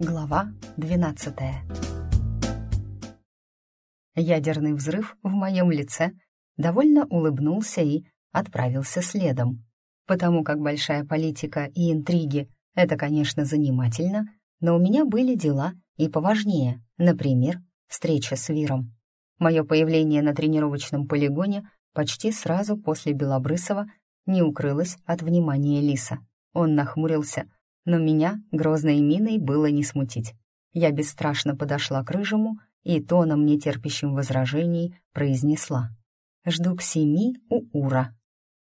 Глава 12 Ядерный взрыв в моем лице довольно улыбнулся и отправился следом. Потому как большая политика и интриги — это, конечно, занимательно, но у меня были дела и поважнее, например, встреча с Виром. Мое появление на тренировочном полигоне почти сразу после Белобрысова не укрылось от внимания Лиса. Он нахмурился, но меня грозной миной было не смутить. Я бесстрашно подошла к рыжему и тоном, нетерпящим возражений, произнесла «Жду к семи у Ура».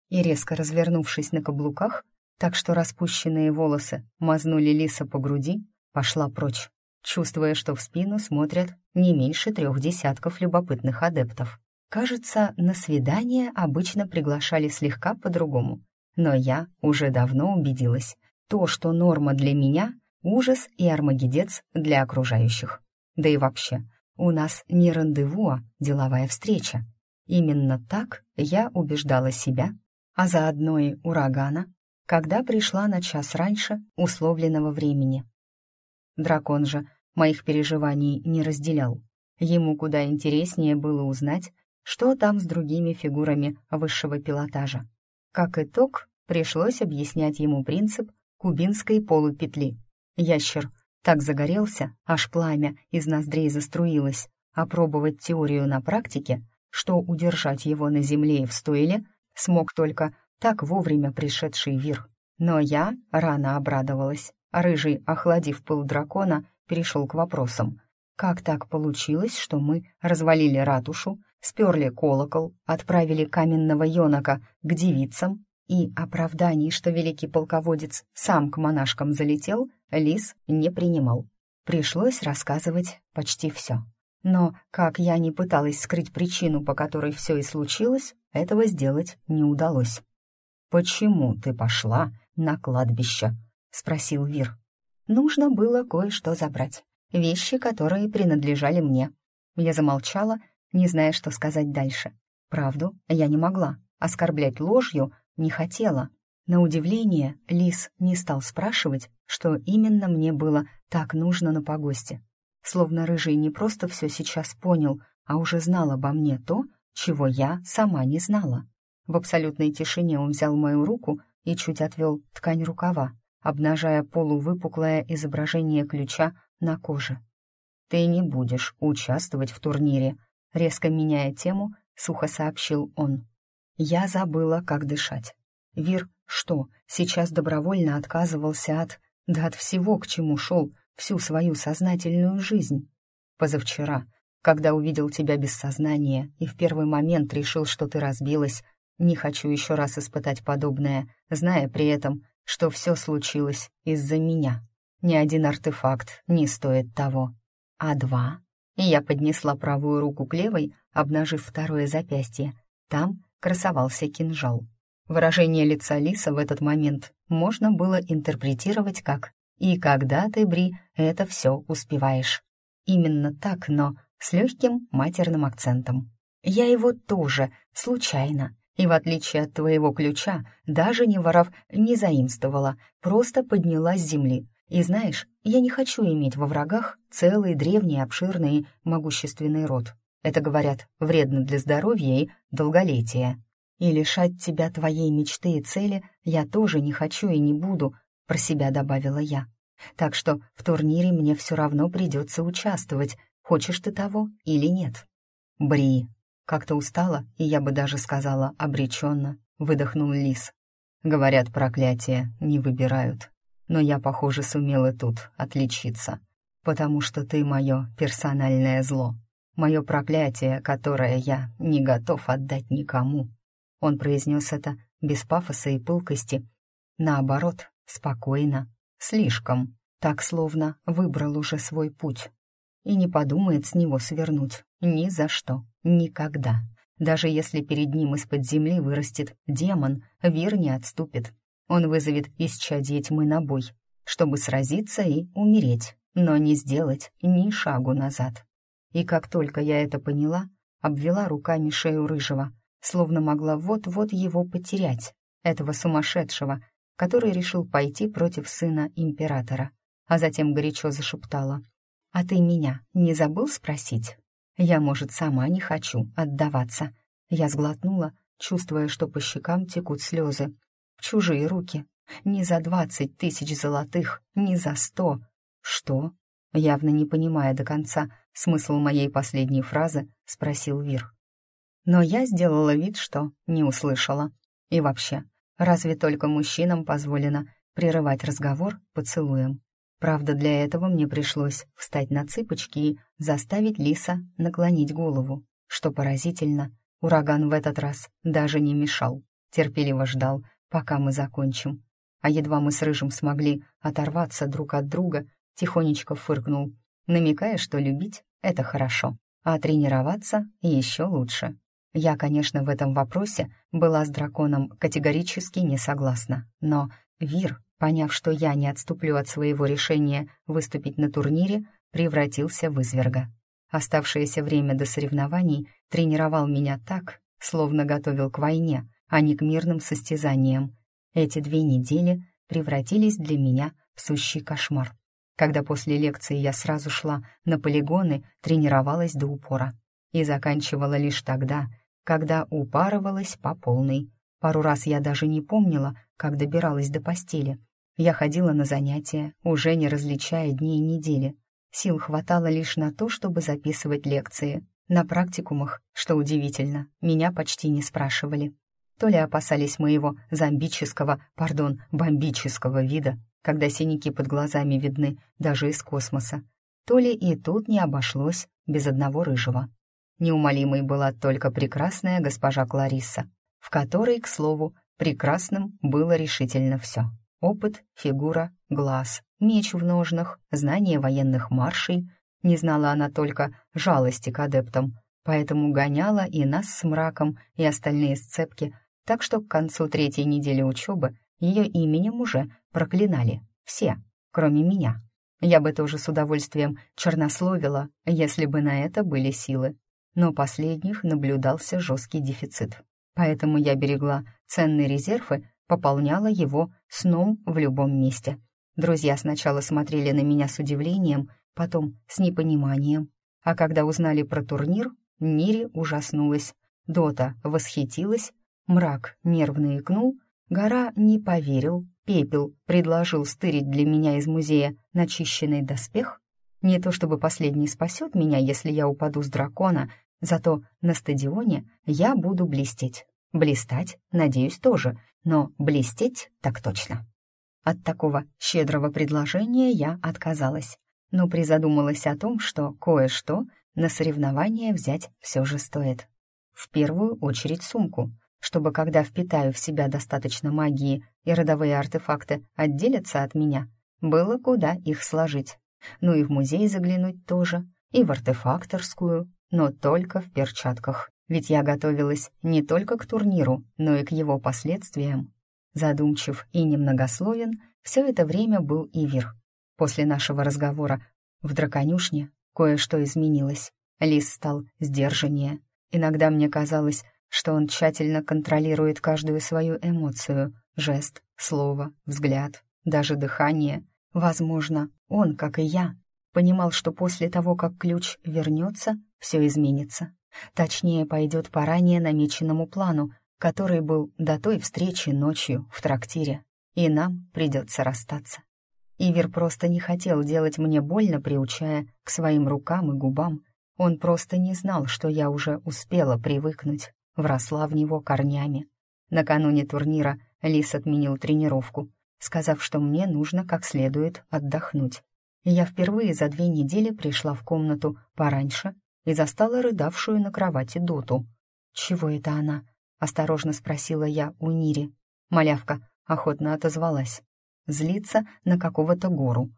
И резко развернувшись на каблуках, так что распущенные волосы мазнули лиса по груди, пошла прочь, чувствуя, что в спину смотрят не меньше трех десятков любопытных адептов. Кажется, на свидание обычно приглашали слегка по-другому, но я уже давно убедилась, то, что норма для меня — ужас и армагедец для окружающих. Да и вообще, у нас не рандеву, а деловая встреча. Именно так я убеждала себя, а заодно и урагана, когда пришла на час раньше условленного времени. Дракон же моих переживаний не разделял. Ему куда интереснее было узнать, что там с другими фигурами высшего пилотажа. Как итог, пришлось объяснять ему принцип кубинской полупетли. Ящер так загорелся, аж пламя из ноздрей заструилось, опробовать теорию на практике, что удержать его на земле и в стойле смог только так вовремя пришедший Вир. Но я рано обрадовалась. Рыжий, охладив пыл дракона, перешел к вопросам. Как так получилось, что мы развалили ратушу, сперли колокол, отправили каменного енока к девицам, и оправданий, что великий полководец сам к монашкам залетел, Лис не принимал. Пришлось рассказывать почти все. Но, как я не пыталась скрыть причину, по которой все и случилось, этого сделать не удалось. «Почему ты пошла на кладбище?» — спросил Вир. «Нужно было кое-что забрать. Вещи, которые принадлежали мне». Я замолчала, не зная, что сказать дальше. Правду я не могла. Оскорблять ложью не хотела. На удивление, Лис не стал спрашивать, что именно мне было так нужно на погосте. Словно Рыжий не просто все сейчас понял, а уже знал обо мне то, чего я сама не знала. В абсолютной тишине он взял мою руку и чуть отвел ткань рукава, обнажая полувыпуклое изображение ключа на коже. «Ты не будешь участвовать в турнире», — резко меняя тему, сухо сообщил он. Я забыла, как дышать. Вир что, сейчас добровольно отказывался от... да от всего, к чему шел всю свою сознательную жизнь? Позавчера, когда увидел тебя без сознания и в первый момент решил, что ты разбилась, не хочу еще раз испытать подобное, зная при этом, что все случилось из-за меня. Ни один артефакт не стоит того. А два? И я поднесла правую руку к левой, обнажив второе запястье. Там красовался кинжал. Выражение лица Лиса в этот момент можно было интерпретировать как «И когда ты, Бри, это все успеваешь». Именно так, но с легким матерным акцентом. Я его тоже, случайно, и в отличие от твоего ключа, даже не воров, не заимствовала, просто подняла с земли. И знаешь, я не хочу иметь во врагах целый древний, обширный, могущественный род. Это, говорят, вредно для здоровья и долголетия. И лишать тебя твоей мечты и цели я тоже не хочу и не буду, про себя добавила я. Так что в турнире мне все равно придется участвовать, хочешь ты того или нет. Бри. Как-то устала, и я бы даже сказала обреченно, выдохнул лис. Говорят, проклятия не выбирают. Но я, похоже, сумела тут отличиться, потому что ты мое персональное зло мое проклятие, которое я не готов отдать никому». Он произнес это без пафоса и пылкости. Наоборот, спокойно, слишком, так словно выбрал уже свой путь. И не подумает с него свернуть. Ни за что, никогда. Даже если перед ним из-под земли вырастет демон, Вир не отступит. Он вызовет исчадье тьмы на бой, чтобы сразиться и умереть, но не сделать ни шагу назад. И как только я это поняла, обвела руками шею рыжего, словно могла вот-вот его потерять, этого сумасшедшего, который решил пойти против сына императора. а затем горячо зашептала. «А ты меня не забыл спросить? Я, может, сама не хочу отдаваться». Я сглотнула, чувствуя, что по щекам текут слезы. В чужие руки. Не за двадцать тысяч золотых, не за сто. Что? Явно не понимая до конца смысл моей последней фразы, спросил Вир. Но я сделала вид, что не услышала. И вообще, разве только мужчинам позволено прерывать разговор поцелуем? Правда, для этого мне пришлось встать на цыпочки и заставить Лиса наклонить голову. Что поразительно, ураган в этот раз даже не мешал, терпеливо ждал, пока мы закончим. А едва мы с Рыжим смогли оторваться друг от друга, тихонечко фыркнул, намекая, что любить — это хорошо, а тренироваться еще лучше. Я, конечно, в этом вопросе была с драконом категорически не согласна, но Вир поняв, что я не отступлю от своего решения выступить на турнире, превратился в изверга. Оставшееся время до соревнований тренировал меня так, словно готовил к войне, а не к мирным состязаниям. Эти две недели превратились для меня в сущий кошмар. Когда после лекции я сразу шла на полигоны, тренировалась до упора. И заканчивала лишь тогда, когда упарывалась по полной. Пару раз я даже не помнила, как добиралась до постели — я ходила на занятия, уже не различая дни и недели. Сил хватало лишь на то, чтобы записывать лекции. На практикумах, что удивительно, меня почти не спрашивали. То ли опасались моего зомбического, пардон, бомбического вида, когда синяки под глазами видны даже из космоса, то ли и тут не обошлось без одного рыжего. Неумолимой была только прекрасная госпожа Клариса, в которой, к слову, прекрасным было решительно все. Опыт, фигура, глаз, меч в ножнах, знание военных маршей. Не знала она только жалости к адептам, поэтому гоняла и нас с мраком, и остальные сцепки, так что к концу третьей недели учебы ее именем уже проклинали. Все, кроме меня. Я бы тоже с удовольствием чернословила, если бы на это были силы. Но последних наблюдался жесткий дефицит. Поэтому я берегла ценные резервы пополняла его сном в любом месте. Друзья сначала смотрели на меня с удивлением, потом с непониманием. А когда узнали про турнир, Нири ужаснулась. Дота восхитилась, мрак нервно икнул, гора не поверил, пепел предложил стырить для меня из музея начищенный доспех. Не то чтобы последний спасет меня, если я упаду с дракона, зато на стадионе я буду блестеть. Блистать, надеюсь, тоже, но блестеть так точно. От такого щедрого предложения я отказалась, но призадумалась о том, что кое-что на соревнования взять все же стоит. В первую очередь сумку, чтобы когда впитаю в себя достаточно магии и родовые артефакты отделятся от меня, было куда их сложить. Ну и в музей заглянуть тоже, и в артефакторскую, но только в перчатках ведь я готовилась не только к турниру, но и к его последствиям. Задумчив и немногословен, все это время был Ивер. После нашего разговора в драконюшне кое-что изменилось. Лис стал сдержаннее. Иногда мне казалось, что он тщательно контролирует каждую свою эмоцию, жест, слово, взгляд, даже дыхание. Возможно, он, как и я, понимал, что после того, как ключ вернется, все изменится. Точнее, пойдет по ранее намеченному плану, который был до той встречи ночью в трактире, и нам придется расстаться. Ивер просто не хотел делать мне больно, приучая к своим рукам и губам. Он просто не знал, что я уже успела привыкнуть, вросла в него корнями. Накануне турнира Лис отменил тренировку, сказав, что мне нужно как следует отдохнуть. Я впервые за две недели пришла в комнату пораньше и застала рыдавшую на кровати Доту. «Чего это она?» — осторожно спросила я у Нири. Малявка охотно отозвалась. «Злится на какого-то гору».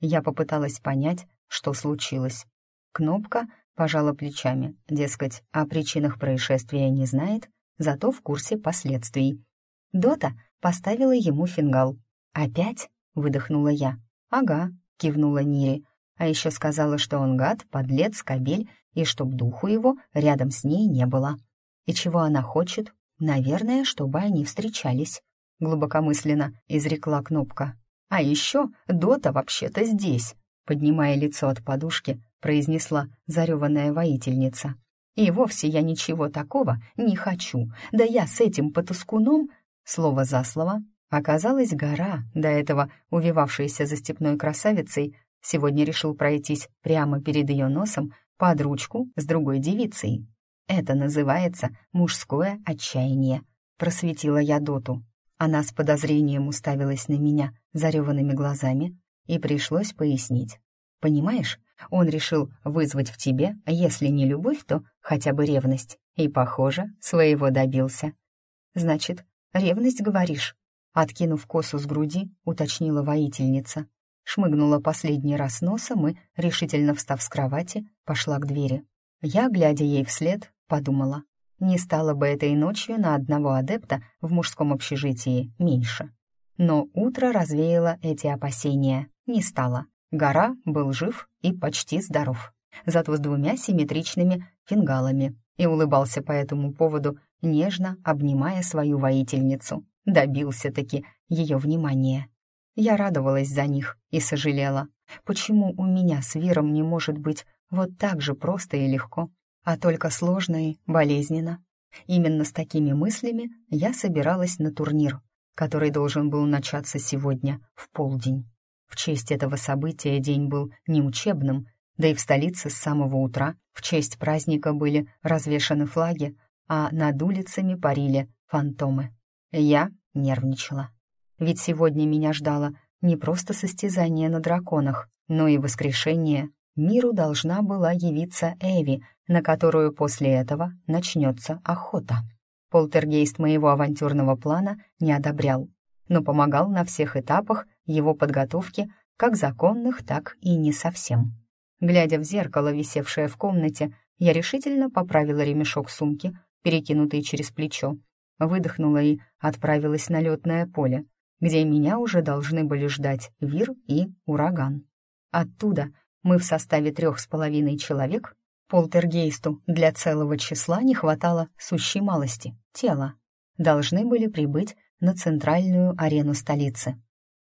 Я попыталась понять, что случилось. Кнопка пожала плечами, дескать, о причинах происшествия не знает, зато в курсе последствий. Дота поставила ему фингал. «Опять?» — выдохнула я. «Ага», — кивнула Нири. А еще сказала, что он гад, подлец, кобель и чтоб духу его рядом с ней не было. И чего она хочет? Наверное, чтобы они встречались. Глубокомысленно изрекла Кнопка. А еще Дота вообще-то здесь», — поднимая лицо от подушки, произнесла зареванная воительница. «И вовсе я ничего такого не хочу. Да я с этим потускуном...» Слово за слово оказалась гора, до этого увивавшаяся за степной красавицей, сегодня решил пройтись прямо перед ее носом под ручку с другой девицей. «Это называется мужское отчаяние», — просветила я Доту. Она с подозрением уставилась на меня зареванными глазами, и пришлось пояснить. «Понимаешь, он решил вызвать в тебе, если не любовь, то хотя бы ревность, и, похоже, своего добился». «Значит, ревность, говоришь?» Откинув косу с груди, уточнила воительница. Шмыгнула последний раз носом и, решительно встав с кровати, пошла к двери. Я, глядя ей вслед, подумала, не стало бы этой ночью на одного адепта в мужском общежитии меньше. Но утро развеяло эти опасения, не стало. Гора был жив и почти здоров, зато с двумя симметричными фингалами, и улыбался по этому поводу, нежно обнимая свою воительницу. Добился-таки ее внимания. Я радовалась за них и сожалела, почему у меня с Виром не может быть вот так же просто и легко, а только сложно и болезненно. Именно с такими мыслями я собиралась на турнир, который должен был начаться сегодня в полдень. В честь этого события день был не учебным, да и в столице с самого утра в честь праздника были развешаны флаги, а над улицами парили фантомы. Я нервничала. Ведь сегодня меня ждало не просто состязание на драконах, но и воскрешение. Миру должна была явиться Эви, на которую после этого начнется охота. Полтергейст моего авантюрного плана не одобрял, но помогал на всех этапах его подготовки, как законных, так и не совсем. Глядя в зеркало, висевшее в комнате, я решительно поправила ремешок сумки, перекинутый через плечо, выдохнула и отправилась на летное поле, где меня уже должны были ждать Вир и Ураган. Оттуда мы в составе трех с половиной человек Полтергейсту для целого числа не хватало сущей малости — тела. Должны были прибыть на центральную арену столицы.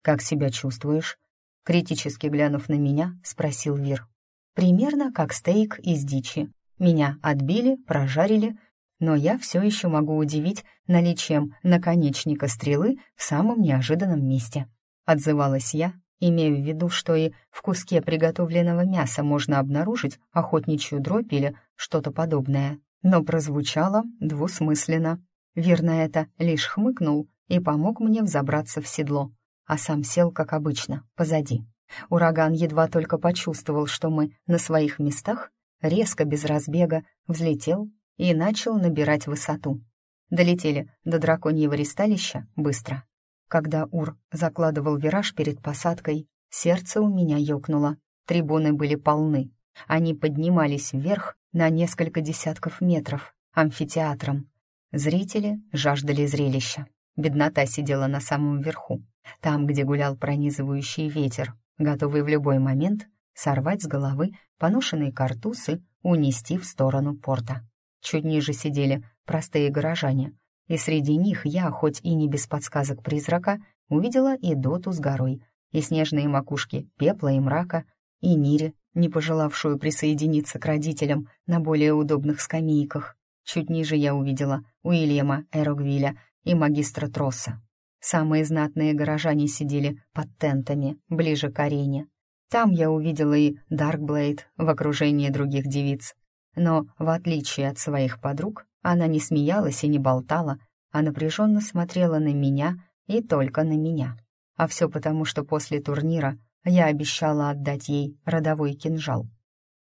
«Как себя чувствуешь?» Критически глянув на меня, спросил Вир. «Примерно как стейк из дичи. Меня отбили, прожарили, но я все еще могу удивить наличием наконечника стрелы в самом неожиданном месте». Отзывалась я, имея в виду, что и в куске приготовленного мяса можно обнаружить охотничью дробь или что-то подобное. Но прозвучало двусмысленно. Верно это лишь хмыкнул и помог мне взобраться в седло, а сам сел, как обычно, позади. Ураган едва только почувствовал, что мы на своих местах, резко без разбега взлетел и начал набирать высоту. Долетели до драконьего ристалища быстро. Когда Ур закладывал вираж перед посадкой, сердце у меня ёкнуло. Трибуны были полны. Они поднимались вверх на несколько десятков метров, амфитеатром. Зрители жаждали зрелища. Беднота сидела на самом верху, там, где гулял пронизывающий ветер, готовый в любой момент сорвать с головы поношенные картусы, унести в сторону порта. Чуть ниже сидели простые горожане, и среди них я, хоть и не без подсказок призрака, увидела и Доту с горой, и снежные макушки пепла и мрака, и Нире, не пожелавшую присоединиться к родителям на более удобных скамейках. Чуть ниже я увидела Уильяма Эрогвиля и магистра Тросса. Самые знатные горожане сидели под тентами, ближе к арене. Там я увидела и Даркблейд в окружении других девиц. Но, в отличие от своих подруг, она не смеялась и не болтала, а напряженно смотрела на меня и только на меня. А все потому, что после турнира я обещала отдать ей родовой кинжал.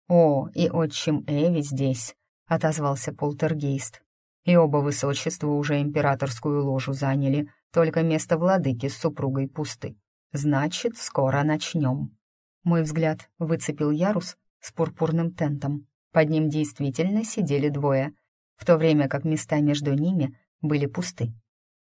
«О, и отчим Эви здесь», — отозвался полтергейст. «И оба высочества уже императорскую ложу заняли, только место владыки с супругой пусты. Значит, скоро начнем». Мой взгляд выцепил ярус с пурпурным тентом. Под ним действительно сидели двое — в то время как места между ними были пусты.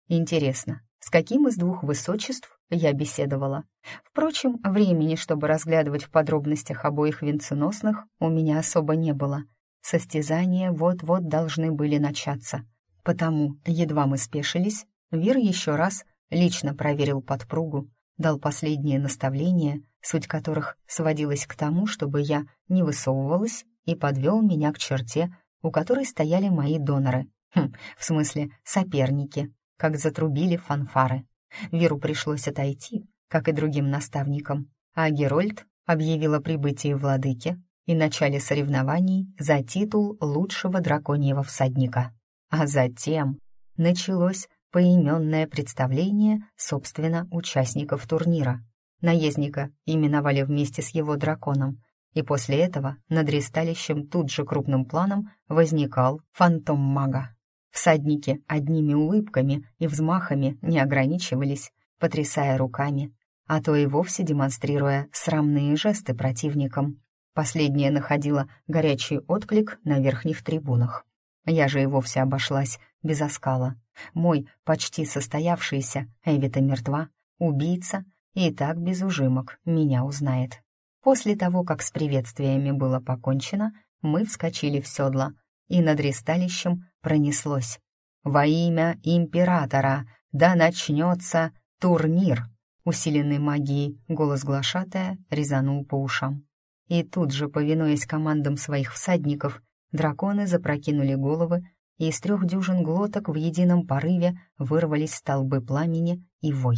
Интересно, с каким из двух высочеств я беседовала? Впрочем, времени, чтобы разглядывать в подробностях обоих венценосных, у меня особо не было. Состязания вот-вот должны были начаться. Потому, едва мы спешились, Вир еще раз лично проверил подпругу, дал последние наставления, суть которых сводилась к тому, чтобы я не высовывалась и подвел меня к черте, у которой стояли мои доноры. Хм, в смысле, соперники, как затрубили фанфары. Веру пришлось отойти, как и другим наставникам, а Герольд объявил о прибытии владыки и начале соревнований за титул лучшего драконьего всадника. А затем началось поименное представление, собственно, участников турнира. Наездника именовали вместе с его драконом, и после этого над ресталищем тут же крупным планом возникал фантом мага. Всадники одними улыбками и взмахами не ограничивались, потрясая руками, а то и вовсе демонстрируя срамные жесты противникам. Последнее находило горячий отклик на верхних трибунах. Я же и вовсе обошлась без оскала. Мой почти состоявшийся Эвита мертва, убийца, и так без ужимок меня узнает. После того, как с приветствиями было покончено, мы вскочили в седло, и над ресталищем пронеслось. «Во имя императора! Да начнется турнир!» Усиленный магией голос глашатая резанул по ушам. И тут же, повинуясь командам своих всадников, драконы запрокинули головы, и из трех дюжин глоток в едином порыве вырвались столбы пламени и вой.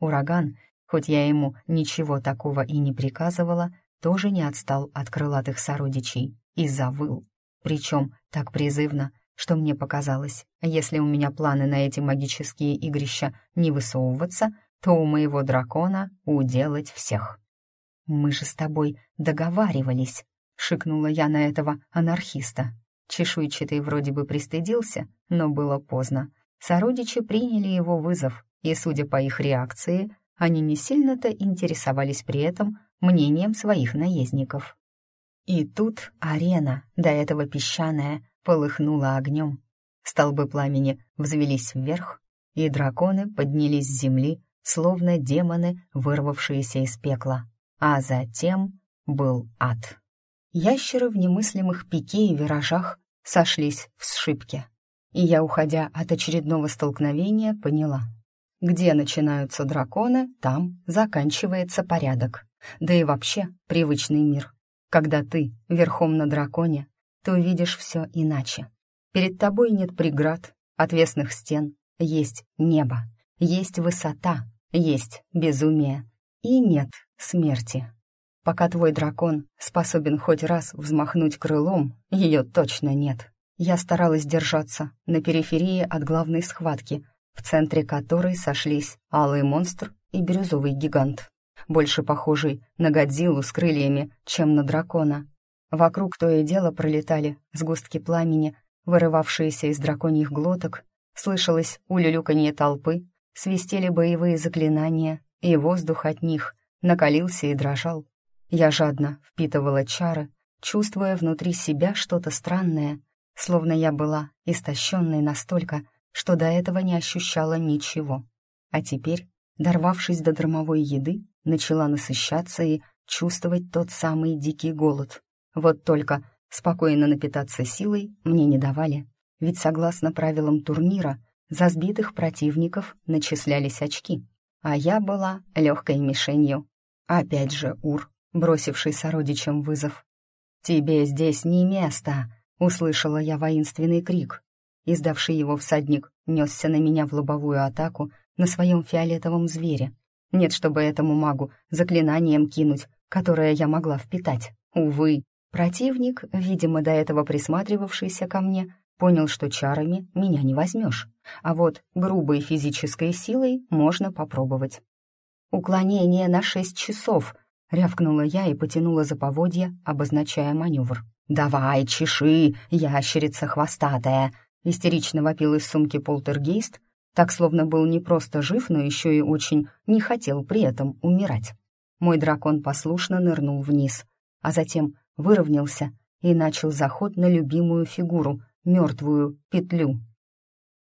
Ураган, хоть я ему ничего такого и не приказывала, тоже не отстал от крылатых сородичей и завыл. Причем так призывно, что мне показалось, если у меня планы на эти магические игрища не высовываться, то у моего дракона уделать всех. «Мы же с тобой договаривались», — шикнула я на этого анархиста. Чешуйчатый вроде бы пристыдился, но было поздно. Сородичи приняли его вызов, и, судя по их реакции, они не сильно-то интересовались при этом мнением своих наездников. И тут арена, до этого песчаная, полыхнула огнем. Столбы пламени взвелись вверх, и драконы поднялись с земли, словно демоны, вырвавшиеся из пекла. А затем был ад. Ящеры в немыслимых пике и виражах сошлись в сшибке. И я, уходя от очередного столкновения, поняла. Где начинаются драконы, там заканчивается порядок. Да и вообще привычный мир. Когда ты верхом на драконе, то видишь все иначе. Перед тобой нет преград, отвесных стен, есть небо, есть высота, есть безумие и нет смерти. Пока твой дракон способен хоть раз взмахнуть крылом, ее точно нет. Я старалась держаться на периферии от главной схватки, в центре которой сошлись алый монстр и бирюзовый гигант, больше похожий на Годзиллу с крыльями, чем на дракона. Вокруг то и дело пролетали сгустки пламени, вырывавшиеся из драконьих глоток, слышалось улюлюканье толпы, свистели боевые заклинания, и воздух от них накалился и дрожал. Я жадно впитывала чары, чувствуя внутри себя что-то странное, словно я была истощенной настолько, что до этого не ощущала ничего. А теперь, дорвавшись до дромовой еды, начала насыщаться и чувствовать тот самый дикий голод. Вот только спокойно напитаться силой мне не давали, ведь согласно правилам турнира за сбитых противников начислялись очки, а я была легкой мишенью. Опять же Ур, бросивший сородичам вызов. «Тебе здесь не место!» — услышала я воинственный крик. Издавший его всадник несся на меня в лобовую атаку на своем фиолетовом звере. Нет, чтобы этому магу заклинанием кинуть, которое я могла впитать. Увы, противник, видимо, до этого присматривавшийся ко мне, Понял, что чарами меня не возьмешь, а вот грубой физической силой можно попробовать. «Уклонение на шесть часов!» — рявкнула я и потянула за поводья, обозначая маневр. «Давай, чеши, ящерица хвостатая!» — истерично вопил из сумки полтергейст, так словно был не просто жив, но еще и очень не хотел при этом умирать. Мой дракон послушно нырнул вниз, а затем выровнялся и начал заход на любимую фигуру, мертвую петлю.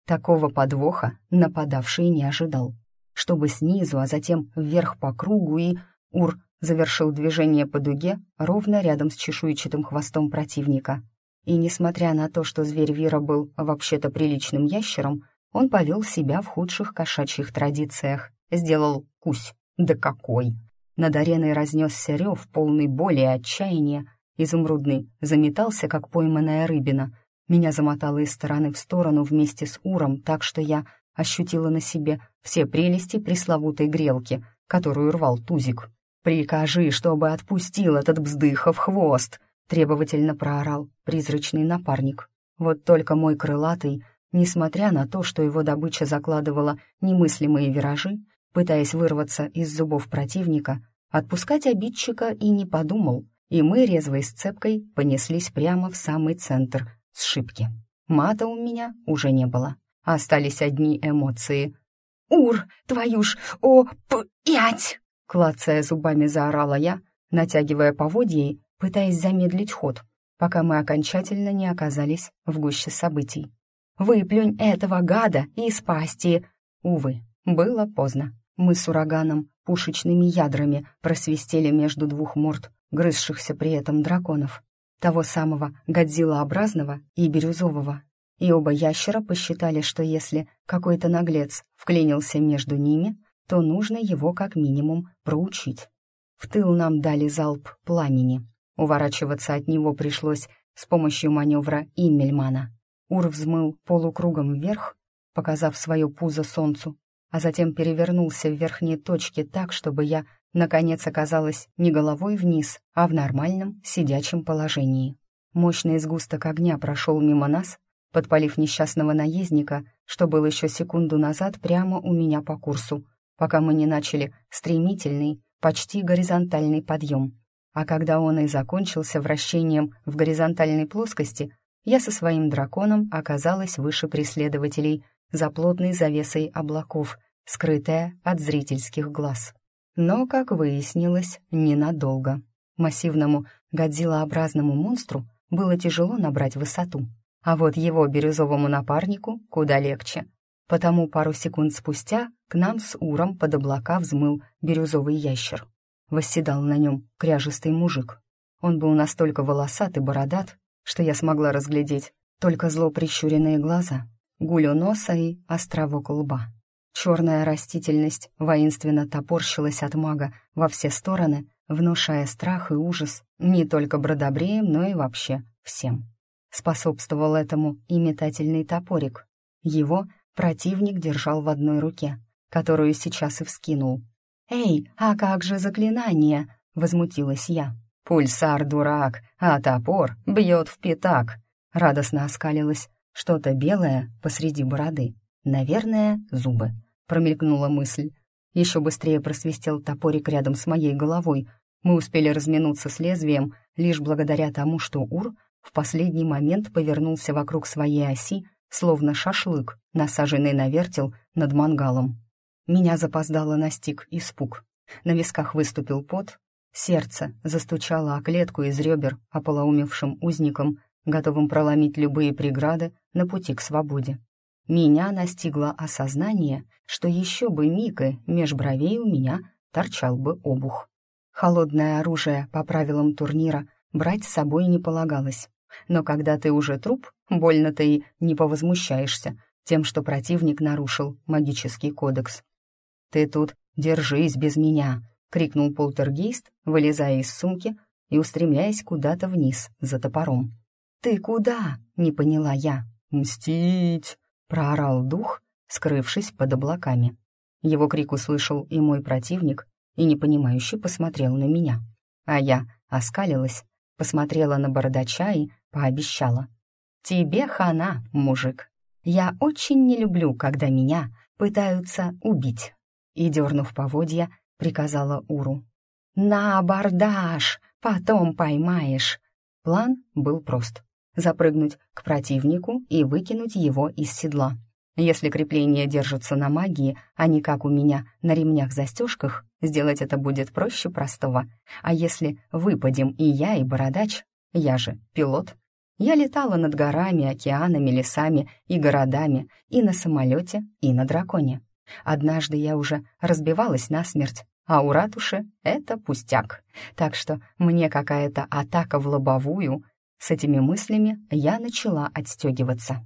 Такого подвоха нападавший не ожидал. Чтобы снизу, а затем вверх по кругу и... Ур завершил движение по дуге ровно рядом с чешуйчатым хвостом противника. И несмотря на то, что зверь Вира был вообще-то приличным ящером, он повел себя в худших кошачьих традициях, сделал кусь Да какой! Над ареной разнесся рев, полный боли и отчаяния. Изумрудный заметался, как пойманная рыбина. Меня замотало из стороны в сторону вместе с Уром, так что я ощутила на себе все прелести пресловутой грелки, которую рвал Тузик. «Прикажи, чтобы отпустил этот бздыхов хвост!» — требовательно проорал призрачный напарник. Вот только мой крылатый, несмотря на то, что его добыча закладывала немыслимые виражи, пытаясь вырваться из зубов противника, отпускать обидчика и не подумал, и мы резвой сцепкой понеслись прямо в самый центр сшибки. Мата у меня уже не было, остались одни эмоции. «Ур, твою ж, о, пять!» Клацая зубами заорала я, натягивая поводья пытаясь замедлить ход, пока мы окончательно не оказались в гуще событий. «Выплюнь этого гада из пасти!» Увы, было поздно. Мы с ураганом, пушечными ядрами просвистели между двух морд, грызшихся при этом драконов. Того самого Годзиллообразного и Бирюзового. И оба ящера посчитали, что если какой-то наглец вклинился между ними, то нужно его как минимум проучить. В тыл нам дали залп пламени, Уворачиваться от него пришлось с помощью маневра Иммельмана. Ур взмыл полукругом вверх, показав свое пузо солнцу, а затем перевернулся в верхней точке так, чтобы я, наконец, оказалась не головой вниз, а в нормальном сидячем положении. Мощный сгусток огня прошел мимо нас, подпалив несчастного наездника, что был еще секунду назад прямо у меня по курсу, пока мы не начали стремительный, почти горизонтальный подъем. А когда он и закончился вращением в горизонтальной плоскости, я со своим драконом оказалась выше преследователей за плотной завесой облаков, скрытая от зрительских глаз. Но, как выяснилось, ненадолго. Массивному годзиллообразному монстру было тяжело набрать высоту, а вот его бирюзовому напарнику куда легче. Потому пару секунд спустя к нам с Уром под облака взмыл бирюзовый ящер восседал на нем кряжистый мужик. Он был настолько волосат и бородат, что я смогла разглядеть только зло прищуренные глаза, гулю носа и островок лба. Черная растительность воинственно топорщилась от мага во все стороны, внушая страх и ужас не только бродобреям, но и вообще всем. Способствовал этому и метательный топорик. Его противник держал в одной руке, которую сейчас и вскинул, «Эй, а как же заклинание?» — возмутилась я. «Пульсар дурак, а топор бьет в пятак!» Радостно оскалилось что-то белое посреди бороды. «Наверное, зубы», — промелькнула мысль. Еще быстрее просвистел топорик рядом с моей головой. Мы успели разминуться с лезвием лишь благодаря тому, что Ур в последний момент повернулся вокруг своей оси, словно шашлык, насаженный на вертел над мангалом. Меня запоздало настиг испуг. На висках выступил пот, сердце застучало о клетку из ребер ополоумевшим узником, готовым проломить любые преграды на пути к свободе. Меня настигло осознание, что еще бы миг и меж бровей у меня торчал бы обух. Холодное оружие по правилам турнира брать с собой не полагалось. Но когда ты уже труп, больно ты и не повозмущаешься тем, что противник нарушил магический кодекс. «Ты тут держись без меня!» — крикнул полтергейст, вылезая из сумки и устремляясь куда-то вниз за топором. «Ты куда?» — не поняла я. «Мстить!» — проорал дух, скрывшись под облаками. Его крик услышал и мой противник, и непонимающе посмотрел на меня. А я оскалилась, посмотрела на бородача и пообещала. «Тебе хана, мужик. Я очень не люблю, когда меня пытаются убить» и, дернув поводья, приказала Уру. «На абордаж! Потом поймаешь!» План был прост — запрыгнуть к противнику и выкинуть его из седла. Если крепление держится на магии, а не как у меня на ремнях-застежках, сделать это будет проще простого. А если выпадем и я, и бородач, я же пилот, я летала над горами, океанами, лесами и городами, и на самолете, и на драконе. Однажды я уже разбивалась насмерть, а у ратуши это пустяк. Так что мне какая-то атака в лобовую. С этими мыслями я начала отстегиваться.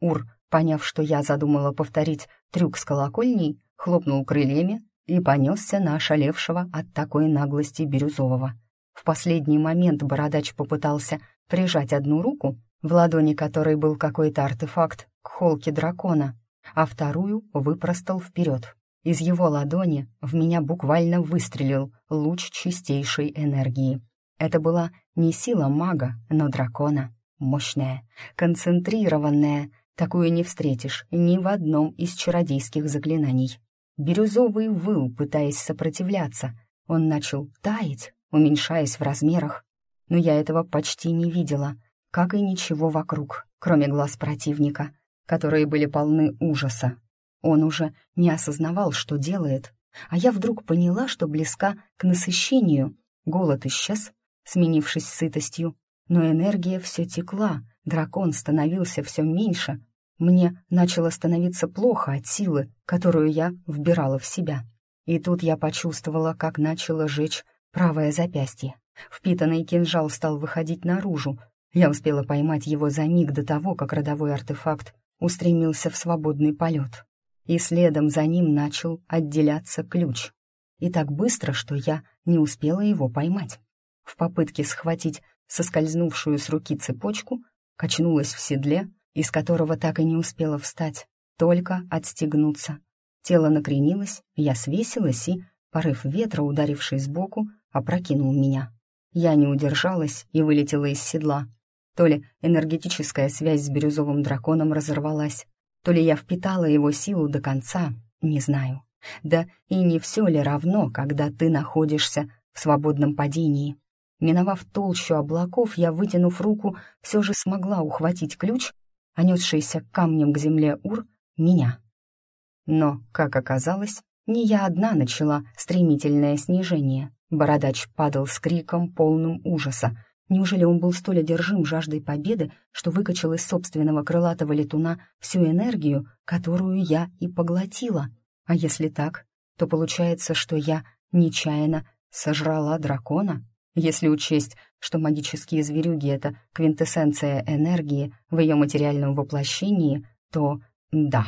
Ур, поняв, что я задумала повторить трюк с колокольней, хлопнул крыльями и понесся на ошалевшего от такой наглости Бирюзового. В последний момент бородач попытался прижать одну руку, в ладони которой был какой-то артефакт, к холке дракона, а вторую выпростал вперед. Из его ладони в меня буквально выстрелил луч чистейшей энергии. Это была не сила мага, но дракона. Мощная, концентрированная. Такую не встретишь ни в одном из чародейских заклинаний. Бирюзовый выл, пытаясь сопротивляться. Он начал таять, уменьшаясь в размерах. Но я этого почти не видела, как и ничего вокруг, кроме глаз противника, которые были полны ужаса. Он уже не осознавал, что делает, а я вдруг поняла, что близка к насыщению. Голод исчез, сменившись сытостью, но энергия все текла, дракон становился все меньше. Мне начало становиться плохо от силы, которую я вбирала в себя. И тут я почувствовала, как начало жечь правое запястье. Впитанный кинжал стал выходить наружу. Я успела поймать его за миг до того, как родовой артефакт устремился в свободный полет. И следом за ним начал отделяться ключ. И так быстро, что я не успела его поймать. В попытке схватить соскользнувшую с руки цепочку, качнулась в седле, из которого так и не успела встать, только отстегнуться. Тело накренилось, я свесилась и, порыв ветра, ударивший сбоку, опрокинул меня. Я не удержалась и вылетела из седла. То ли энергетическая связь с бирюзовым драконом разорвалась, то ли я впитала его силу до конца, не знаю. Да и не все ли равно, когда ты находишься в свободном падении. Миновав толщу облаков, я, вытянув руку, все же смогла ухватить ключ, а камнем к земле Ур — меня. Но, как оказалось, не я одна начала стремительное снижение. Бородач падал с криком, полным ужаса. Неужели он был столь одержим жаждой победы, что выкачал из собственного крылатого летуна всю энергию, которую я и поглотила? А если так, то получается, что я нечаянно сожрала дракона? Если учесть, что магические зверюги — это квинтэссенция энергии в ее материальном воплощении, то да.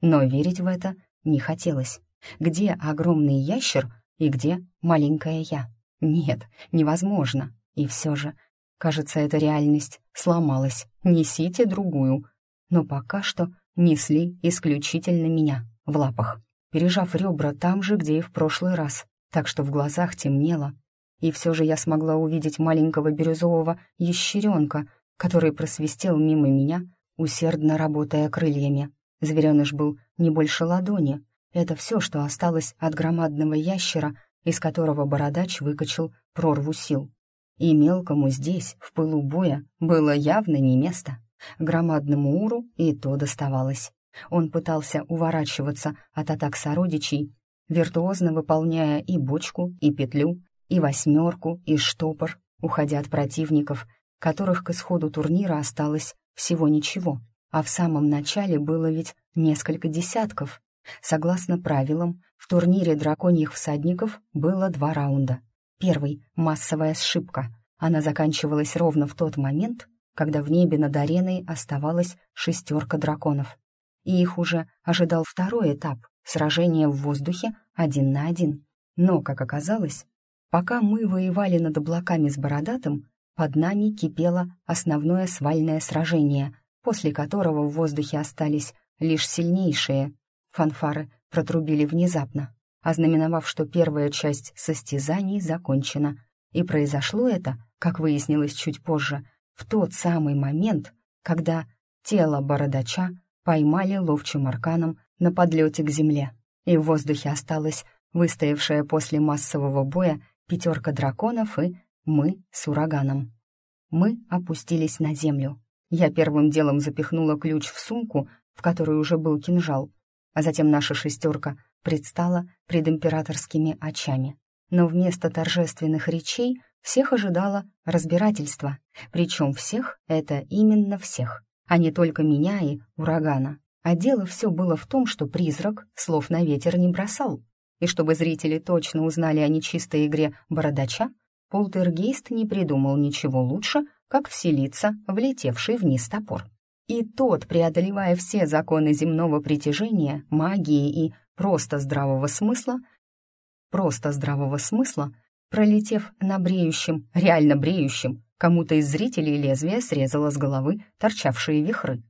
Но верить в это не хотелось. Где огромный ящер и где маленькая я? Нет, невозможно. И все же, кажется, эта реальность сломалась. Несите другую. Но пока что несли исключительно меня в лапах, пережав ребра там же, где и в прошлый раз, так что в глазах темнело, и все же я смогла увидеть маленького бирюзового ящеренка, который просвистел мимо меня, усердно работая крыльями. Звереныш был не больше ладони. Это все, что осталось от громадного ящера, из которого бородач выкачал прорву сил. И мелкому здесь, в пылу боя, было явно не место. Громадному уру и то доставалось. Он пытался уворачиваться от атак сородичей, виртуозно выполняя и бочку, и петлю, и восьмерку, и штопор, уходя от противников, которых к исходу турнира осталось всего ничего, а в самом начале было ведь несколько десятков. Согласно правилам, в турнире драконьих всадников было два раунда. Первый — массовая сшибка. Она заканчивалась ровно в тот момент, когда в небе над ареной оставалась шестерка драконов. И их уже ожидал второй этап — сражение в воздухе один на один. Но, как оказалось, Пока мы воевали над облаками с Бородатым, под нами кипело основное свальное сражение, после которого в воздухе остались лишь сильнейшие. Фанфары протрубили внезапно, ознаменовав, что первая часть состязаний закончена. И произошло это, как выяснилось чуть позже, в тот самый момент, когда тело бородача поймали ловчим арканом на подлете к земле, и в воздухе осталась выстоявшая после массового боя пятерка драконов и мы с ураганом. Мы опустились на землю. Я первым делом запихнула ключ в сумку, в которой уже был кинжал, а затем наша шестерка предстала пред императорскими очами. Но вместо торжественных речей всех ожидало разбирательство, причем всех — это именно всех, а не только меня и урагана. А дело все было в том, что призрак слов на ветер не бросал. И чтобы зрители точно узнали о нечистой игре бородача, полтергейст не придумал ничего лучше, как вселиться в летевший вниз топор. И тот, преодолевая все законы земного притяжения, магии и просто здравого смысла, просто здравого смысла, пролетев на бреющем, реально бреющем, кому-то из зрителей лезвие срезало с головы торчавшие вихры.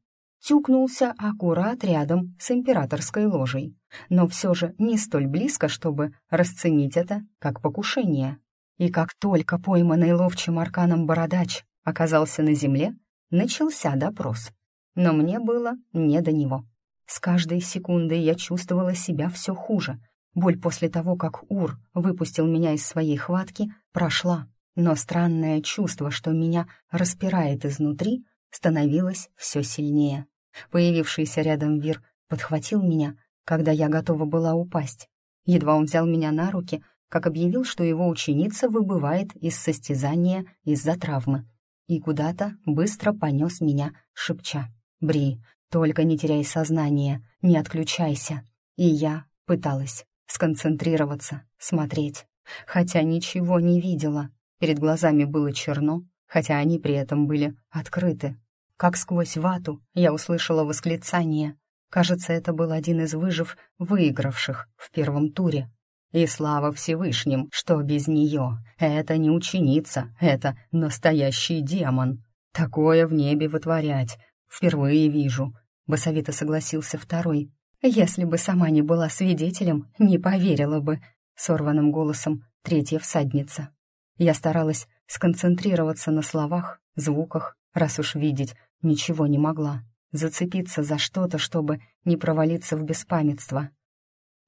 Тюкнулся аккурат рядом с императорской ложей, но все же не столь близко, чтобы расценить это как покушение. И как только пойманный ловчим арканом бородач оказался на земле, начался допрос. Но мне было не до него. С каждой секундой я чувствовала себя все хуже. Боль после того, как Ур выпустил меня из своей хватки, прошла, но странное чувство, что меня распирает изнутри, становилось все сильнее. Появившийся рядом Вир подхватил меня, когда я готова была упасть. Едва он взял меня на руки, как объявил, что его ученица выбывает из состязания из-за травмы, и куда-то быстро понес меня, шепча. «Бри, только не теряй сознание, не отключайся». И я пыталась сконцентрироваться, смотреть, хотя ничего не видела. Перед глазами было черно, хотя они при этом были открыты. Как сквозь вату я услышала восклицание. Кажется, это был один из выжив, выигравших в первом туре. И слава Всевышним, что без нее. Это не ученица, это настоящий демон. Такое в небе вытворять. Впервые вижу. Басовито согласился второй. Если бы сама не была свидетелем, не поверила бы. Сорванным голосом третья всадница. Я старалась сконцентрироваться на словах, звуках, раз уж видеть ничего не могла. Зацепиться за что-то, чтобы не провалиться в беспамятство.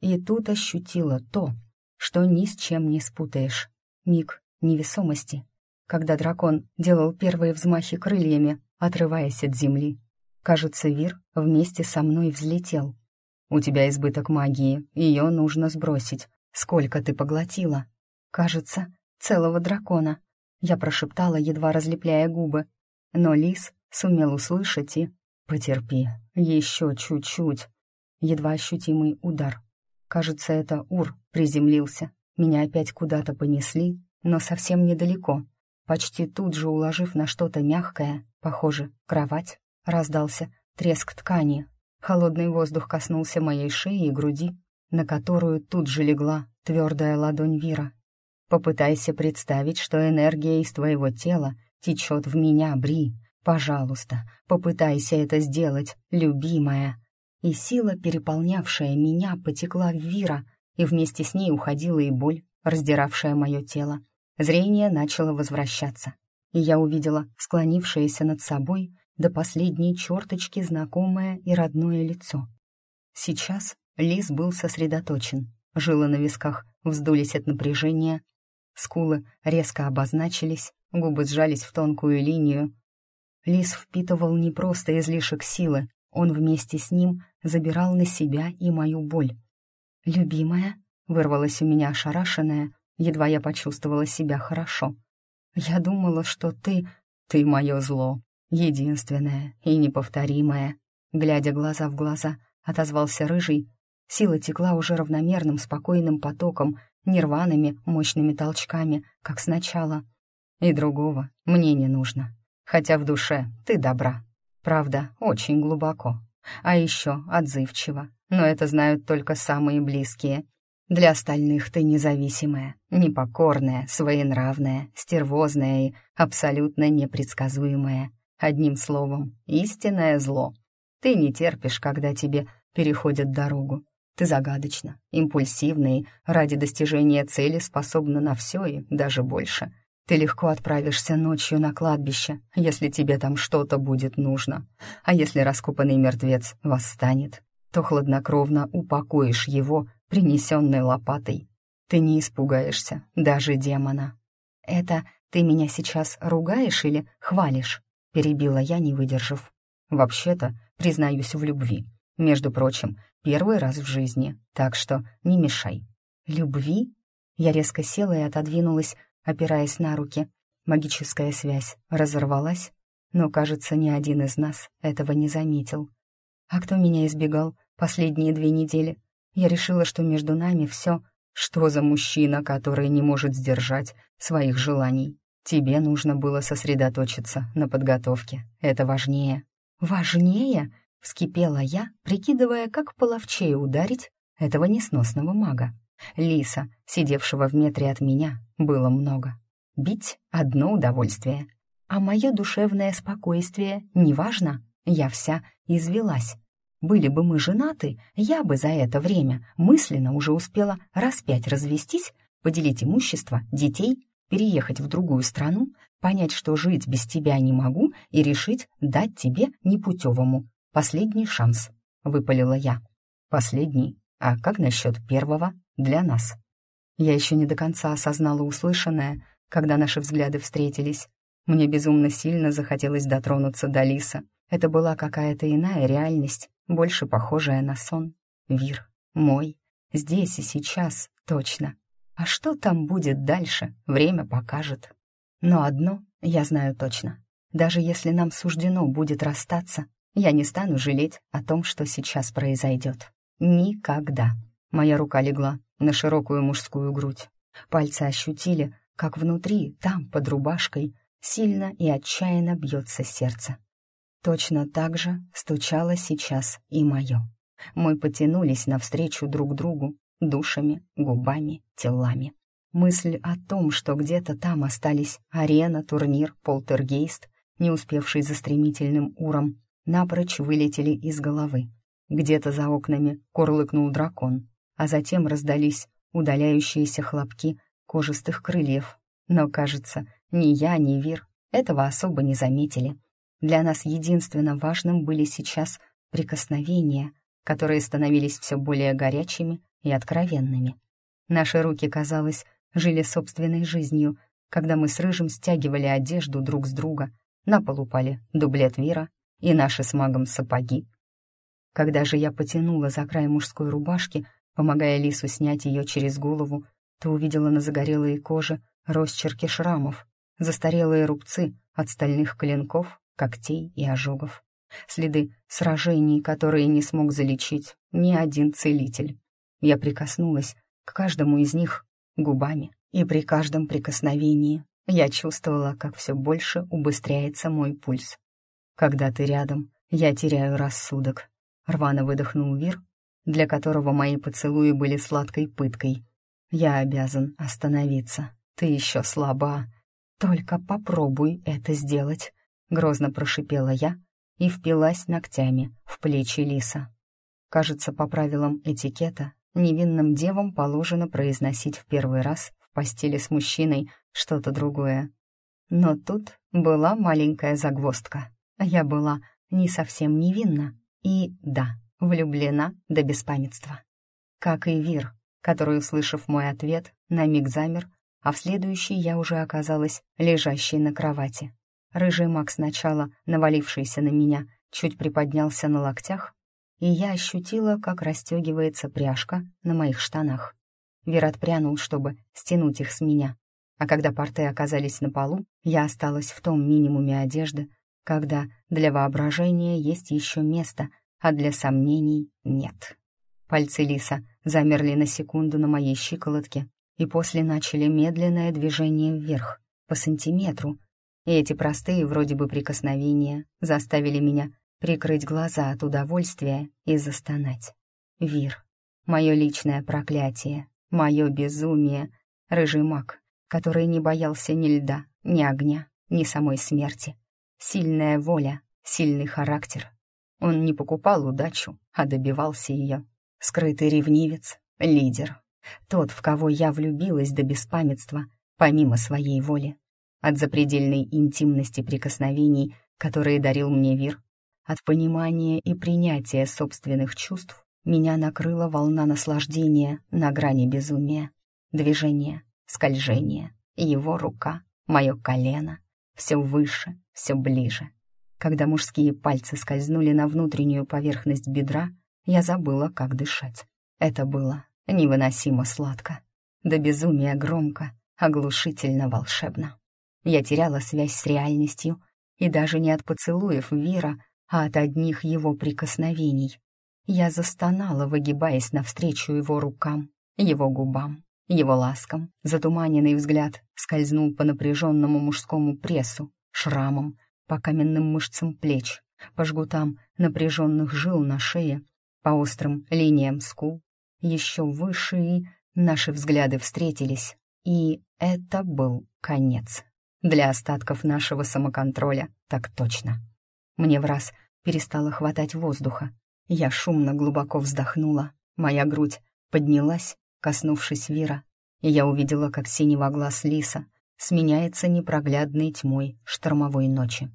И тут ощутила то, что ни с чем не спутаешь. Миг невесомости, когда дракон делал первые взмахи крыльями, отрываясь от земли. Кажется, Вир вместе со мной взлетел. «У тебя избыток магии, ее нужно сбросить. Сколько ты поглотила?» «Кажется, целого дракона», — я прошептала, едва разлепляя губы. Но лис сумел услышать и... «Потерпи, еще чуть-чуть». Едва ощутимый удар. Кажется, это Ур приземлился. Меня опять куда-то понесли, но совсем недалеко. Почти тут же уложив на что-то мягкое, похоже, кровать, раздался треск ткани. Холодный воздух коснулся моей шеи и груди, на которую тут же легла твердая ладонь Вира. Попытайся представить, что энергия из твоего тела течет в меня, Бри. Пожалуйста, попытайся это сделать, любимая и сила, переполнявшая меня, потекла в Вира, и вместе с ней уходила и боль, раздиравшая мое тело. Зрение начало возвращаться, и я увидела склонившееся над собой до последней черточки знакомое и родное лицо. Сейчас Лис был сосредоточен, жилы на висках вздулись от напряжения, скулы резко обозначились, губы сжались в тонкую линию. Лис впитывал не просто излишек силы, он вместе с ним забирал на себя и мою боль. «Любимая?» — вырвалась у меня ошарашенная, едва я почувствовала себя хорошо. «Я думала, что ты... ты мое зло, единственное и неповторимое». Глядя глаза в глаза, отозвался рыжий. Сила текла уже равномерным, спокойным потоком, нерваными, мощными толчками, как сначала. И другого мне не нужно. Хотя в душе ты добра. Правда, очень глубоко. А еще отзывчиво. Но это знают только самые близкие. Для остальных ты независимая, непокорная, своенравная, стервозная и абсолютно непредсказуемая. Одним словом, истинное зло. Ты не терпишь, когда тебе переходят дорогу. Ты загадочна, импульсивна и ради достижения цели способна на все и даже больше. Ты легко отправишься ночью на кладбище, если тебе там что-то будет нужно. А если раскопанный мертвец восстанет, то хладнокровно упокоишь его, принесенной лопатой. Ты не испугаешься даже демона. «Это ты меня сейчас ругаешь или хвалишь?» — перебила я, не выдержав. «Вообще-то, признаюсь в любви. Между прочим, первый раз в жизни, так что не мешай». «Любви?» Я резко села и отодвинулась опираясь на руки. Магическая связь разорвалась, но, кажется, ни один из нас этого не заметил. А кто меня избегал последние две недели? Я решила, что между нами все, что за мужчина, который не может сдержать своих желаний. Тебе нужно было сосредоточиться на подготовке. Это важнее. «Важнее?» — вскипела я, прикидывая, как половчее ударить этого несносного мага. Лиса, сидевшего в метре от меня, было много. Бить — одно удовольствие. А мое душевное спокойствие неважно. Я вся извелась. Были бы мы женаты, я бы за это время мысленно уже успела раз пять развестись, поделить имущество, детей, переехать в другую страну, понять, что жить без тебя не могу, и решить дать тебе непутевому. Последний шанс, — выпалила я. Последний? А как насчет первого для нас? Я еще не до конца осознала услышанное, когда наши взгляды встретились. Мне безумно сильно захотелось дотронуться до Лиса. Это была какая-то иная реальность, больше похожая на сон. Вир, мой, здесь и сейчас, точно. А что там будет дальше, время покажет. Но одно я знаю точно. Даже если нам суждено будет расстаться, я не стану жалеть о том, что сейчас произойдет. Никогда. Моя рука легла на широкую мужскую грудь. Пальцы ощутили, как внутри, там, под рубашкой, сильно и отчаянно бьется сердце. Точно так же стучало сейчас и мое. Мы потянулись навстречу друг другу душами, губами, телами. Мысль о том, что где-то там остались арена, турнир, полтергейст, не успевший за стремительным уром, напрочь вылетели из головы. Где-то за окнами курлыкнул дракон, а затем раздались удаляющиеся хлопки кожистых крыльев. Но, кажется, ни я, ни Вир этого особо не заметили. Для нас единственно важным были сейчас прикосновения, которые становились все более горячими и откровенными. Наши руки, казалось, жили собственной жизнью, когда мы с Рыжим стягивали одежду друг с друга, на пол упали дублет Вира и наши с магом сапоги. Когда же я потянула за край мужской рубашки, помогая Лису снять ее через голову, то увидела на загорелой коже росчерки шрамов, застарелые рубцы от стальных клинков когтей и ожогов. Следы сражений, которые не смог залечить ни один целитель. Я прикоснулась к каждому из них губами, и при каждом прикосновении я чувствовала, как все больше убыстряется мой пульс. Когда ты рядом, я теряю рассудок. Рвано выдохнул Вир, для которого мои поцелуи были сладкой пыткой. Я обязан остановиться. Ты еще слаба. Только попробуй это сделать. Грозно прошипела я и впилась ногтями в плечи лиса. Кажется, по правилам этикета, невинным девам положено произносить в первый раз в постели с мужчиной что-то другое. Но тут была маленькая загвоздка. Я была не совсем невинна и, да, влюблена до беспамятства. Как и Вир, который, услышав мой ответ, на миг замер, а в следующий я уже оказалась лежащей на кровати. Рыжий маг сначала, навалившийся на меня, чуть приподнялся на локтях, и я ощутила, как расстегивается пряжка на моих штанах. Вер отпрянул, чтобы стянуть их с меня, а когда порты оказались на полу, я осталась в том минимуме одежды, когда для воображения есть еще место, а для сомнений нет. Пальцы лиса замерли на секунду на моей щиколотке и после начали медленное движение вверх, по сантиметру, и эти простые вроде бы прикосновения заставили меня прикрыть глаза от удовольствия и застонать. Вир, мое личное проклятие, мое безумие, рыжий маг, который не боялся ни льда, ни огня, ни самой смерти. Сильная воля, сильный характер. Он не покупал удачу, а добивался ее. Скрытый ревнивец, лидер. Тот, в кого я влюбилась до беспамятства, помимо своей воли от запредельной интимности прикосновений, которые дарил мне Вир, от понимания и принятия собственных чувств, меня накрыла волна наслаждения на грани безумия. Движение, скольжение, его рука, мое колено, все выше, все ближе. Когда мужские пальцы скользнули на внутреннюю поверхность бедра, я забыла, как дышать. Это было невыносимо сладко, до безумия громко, оглушительно волшебно. Я теряла связь с реальностью, и даже не от поцелуев Вира, а от одних его прикосновений. Я застонала, выгибаясь навстречу его рукам, его губам, его ласкам. Затуманенный взгляд скользнул по напряженному мужскому прессу, шрамам, по каменным мышцам плеч, по жгутам напряженных жил на шее, по острым линиям скул, еще выше и Наши взгляды встретились, и это был конец. Для остатков нашего самоконтроля так точно. Мне в раз перестало хватать воздуха. Я шумно глубоко вздохнула. Моя грудь поднялась, коснувшись Вира, и я увидела, как синего глаз лиса сменяется непроглядной тьмой штормовой ночи.